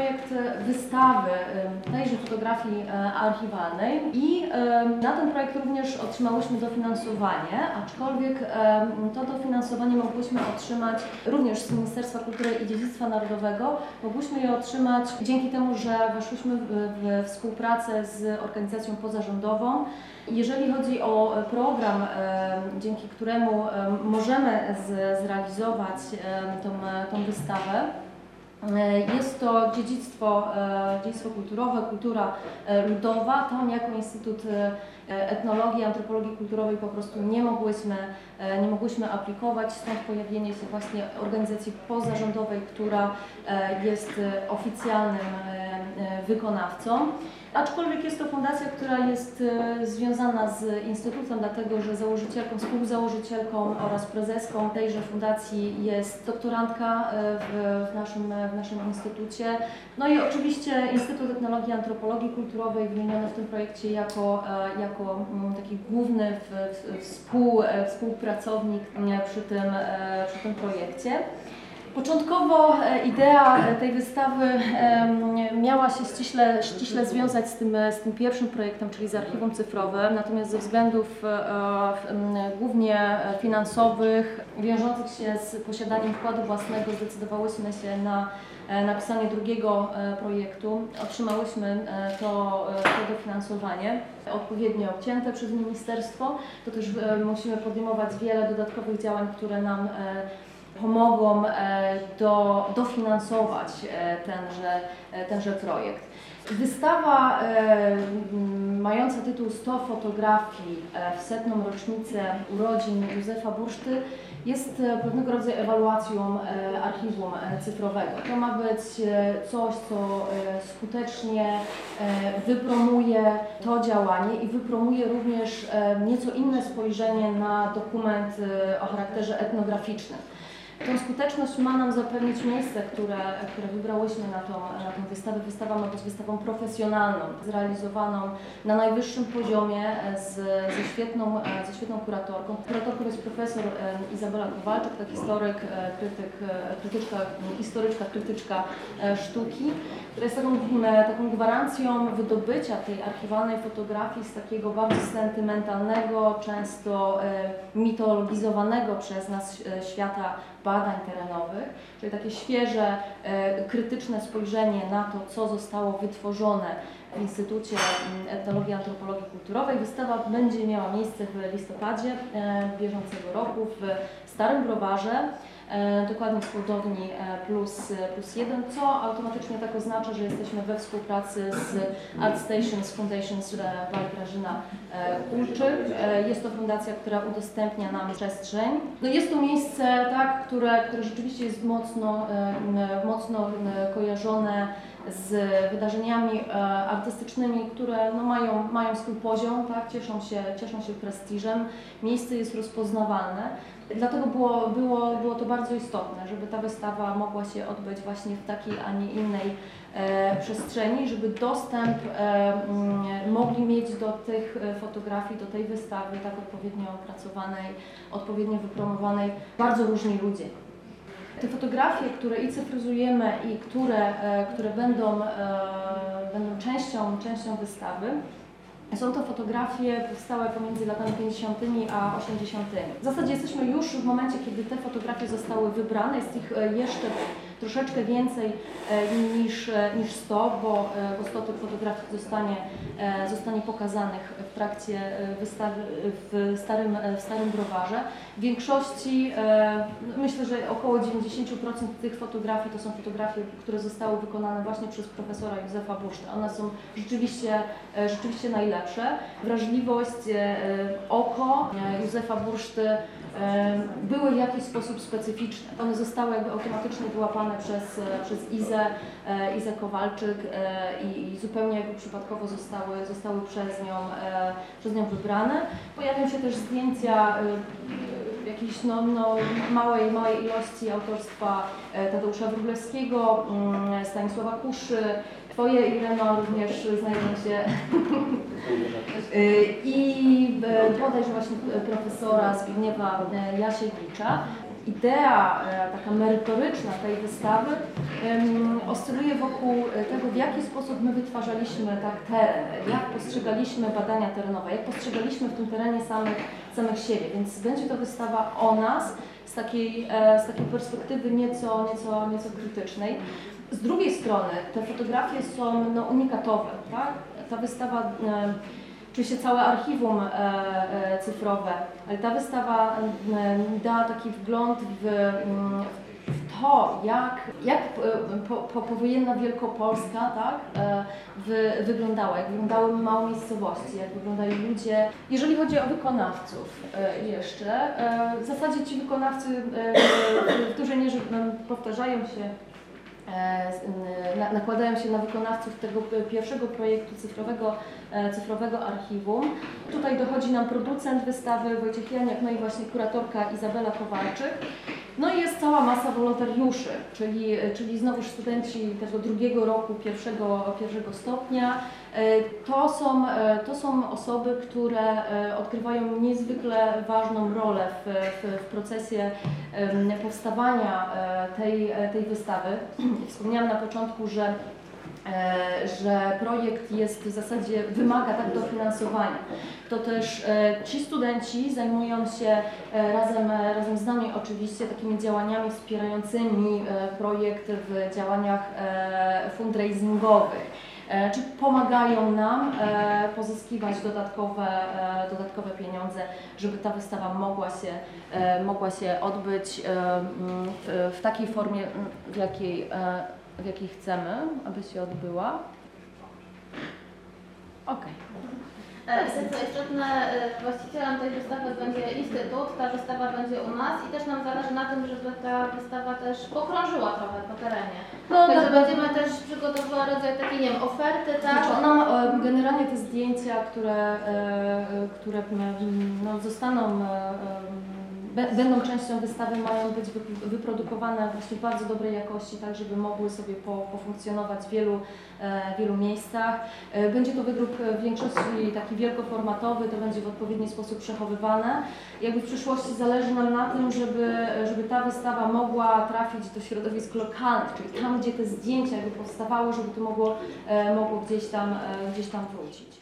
projekt wystawy tejże fotografii archiwalnej i na ten projekt również otrzymałyśmy dofinansowanie, aczkolwiek to dofinansowanie mogłyśmy otrzymać również z Ministerstwa Kultury i Dziedzictwa Narodowego. Mogłyśmy je otrzymać dzięki temu, że weszłyśmy w współpracę z organizacją pozarządową. Jeżeli chodzi o program, dzięki któremu możemy zrealizować tą, tą wystawę, jest to dziedzictwo, dziedzictwo kulturowe, kultura ludowa. Tam jako Instytut Etnologii, Antropologii Kulturowej po prostu nie mogłyśmy, nie mogłyśmy aplikować, stąd pojawienie się właśnie organizacji pozarządowej, która jest oficjalnym wykonawcą. Aczkolwiek jest to fundacja, która jest e, związana z Instytutem, dlatego że założycielką, współzałożycielką oraz prezeską tejże fundacji jest doktorantka e, w, w, naszym, w naszym instytucie. No i oczywiście Instytut Etnologii i Antropologii Kulturowej wymieniony w tym projekcie jako, e, jako mm, taki główny współ, współpracownik przy tym, przy tym projekcie. Początkowo e, idea e, tej wystawy miała się ściśle, ściśle związać z tym, z tym pierwszym projektem, czyli z archiwum cyfrowym, natomiast ze względów e, głównie finansowych, wiążących się z posiadaniem wkładu własnego, zdecydowałyśmy się na napisanie drugiego projektu. Otrzymałyśmy to, to dofinansowanie odpowiednio obcięte przez ministerstwo. To też musimy podejmować wiele dodatkowych działań, które nam pomogą e, do, dofinansować e, tenże, e, tenże projekt. Wystawa mająca tytuł 100 fotografii w setną rocznicę urodzin Józefa Burszty jest pewnego rodzaju ewaluacją archiwum cyfrowego. To ma być coś, co skutecznie wypromuje to działanie i wypromuje również nieco inne spojrzenie na dokument o charakterze etnograficznym. Tą skuteczność ma nam zapewnić miejsce, które, które wybrałyśmy na tą, na tą wystawę. Wystawa ma być wystawą profesjonalną, zrealizowaną na najwyższym poziomie z, ze, świetną, ze świetną kuratorką. Kuratorką jest profesor Izabela Kowalczyk, to historyk, e, krytyk, e, krytyczka, historyczka, krytyczka e, sztuki, która jest taką, taką gwarancją wydobycia tej archiwalnej fotografii z takiego bardzo sentymentalnego, często mitologizowanego przez nas świata badań terenowych, czyli takie świeże, e, krytyczne spojrzenie na to, co zostało wytworzone w Instytucie Etnologii i Antropologii Kulturowej. Wystawa będzie miała miejsce w listopadzie e, bieżącego roku w Starym Browarze. E, dokładnie w budowni e, plus, plus jeden, co automatycznie tak oznacza, że jesteśmy we współpracy z Art Stations Foundations by Grażyna Kulczyk. Jest to fundacja, która udostępnia nam przestrzeń. No jest to miejsce, tak, które, które rzeczywiście jest mocno, mocno kojarzone z wydarzeniami artystycznymi, które no, mają, mają swój poziom, tak, cieszą, się, cieszą się prestiżem. Miejsce jest rozpoznawalne. Dlatego było, było, było to bardzo istotne, żeby ta wystawa mogła się odbyć właśnie w takiej, a nie innej e, przestrzeni, żeby dostęp e, mogli mieć do tych e, fotografii, do tej wystawy, tak odpowiednio opracowanej, odpowiednio wypromowanej, bardzo różni ludzie. Te fotografie, które i cyfryzujemy i które, e, które będą, e, będą częścią, częścią wystawy, są to fotografie powstałe pomiędzy latami 50. a 80. W zasadzie jesteśmy już w momencie, kiedy te fotografie zostały wybrane. Jest ich e, jeszcze troszeczkę więcej e, niż, e, niż 100, bo, bo 100 tych fotografii zostanie, zostanie pokazanych w trakcie wystawy w Starym, w starym Browarze. W większości, myślę, że około 90% tych fotografii to są fotografie, które zostały wykonane właśnie przez profesora Józefa Buszta. One są rzeczywiście, rzeczywiście najlepsze. Wrażliwość, oko Józefa Burszty były w jakiś sposób specyficzne. One zostały jakby automatycznie wyłapane przez, przez Izę, e, Izę Kowalczyk e, i, i zupełnie jakby przypadkowo zostały, zostały przez, nią, e, przez nią wybrane. Pojawią się też zdjęcia jakiejś no, no, małej, małej ilości autorstwa Tadeusza Wróblewskiego, mm, Stanisława Kuszy, Twoje Ireno również znajdą się i bodajże właśnie profesora Zbigniewa Jasiewicza. Idea e, taka merytoryczna tej wystawy oscyluje wokół e, tego, w jaki sposób my wytwarzaliśmy tak teren, jak postrzegaliśmy badania terenowe, jak postrzegaliśmy w tym terenie samych, samych siebie. Więc będzie to wystawa o nas z takiej, e, z takiej perspektywy nieco, nieco, nieco krytycznej. Z drugiej strony te fotografie są no, unikatowe. Tak? Ta wystawa Oczywiście całe archiwum e, e, cyfrowe, ale ta wystawa e, da taki wgląd w, mm, w to, jak, jak po, po, powojenna Wielkopolska tak, wy, wyglądała, jak wyglądały małe miejscowości, jak wyglądali ludzie. Jeżeli chodzi o wykonawców jeszcze, w zasadzie ci wykonawcy w- dużej mierze m, powtarzają się nakładają się na wykonawców tego pierwszego projektu cyfrowego, e, cyfrowego archiwum. Tutaj dochodzi nam producent wystawy Wojciech Janiak, no i właśnie kuratorka Izabela Kowalczyk. No i jest cała masa wolontariuszy, czyli, czyli znowuż studenci tego drugiego roku pierwszego, pierwszego stopnia. E, To są, e, to są osoby, które e, odgrywają niezwykle ważną rolę w, w, w procesie powstawania tej, tej wystawy. Wspomniałam na początku, że że projekt jest w zasadzie wymaga tak dofinansowania. To też e, ci studenci zajmują się e, razem, e, razem z nami oczywiście takimi działaniami wspierającymi e, projekt w działaniach e, fundraisingowych. E, Czy pomagają nam e, pozyskiwać dodatkowe, e, dodatkowe pieniądze, żeby ta wystawa mogła się, e, mogła się odbyć e, w, takiej formie, w jakiej, e, w jakiej chcemy, aby się odbyła. Okej. E, to co istotne, e, właścicielem tej wystawy będzie Instytut, ta wystawa będzie u nas i też nam zależy na tym, żeby ta wystawa też pokrążyła trochę po terenie. No, Także tak, będziemy też przygotowywać rodzaj takiej, nie wiem, oferty, tak? Znaczy ona, e, generalnie te zdjęcia, które, które mm, no, zostaną, będą częścią wystawy, mają być wy- wyprodukowane właśnie bardzo dobrej jakości, tak żeby mogły sobie po, pofunkcjonować w wielu, e, wielu miejscach. E, Będzie to wydruk e, w większości taki wielkoformatowy, to będzie w odpowiedni sposób przechowywane. Jakby w przyszłości zależy nam na tym, żeby, żeby ta wystawa mogła trafić do środowisk lokalnych, czyli tam, gdzie te zdjęcia jakby powstawały, żeby to mogło, mogło gdzieś, tam, gdzieś tam wrócić.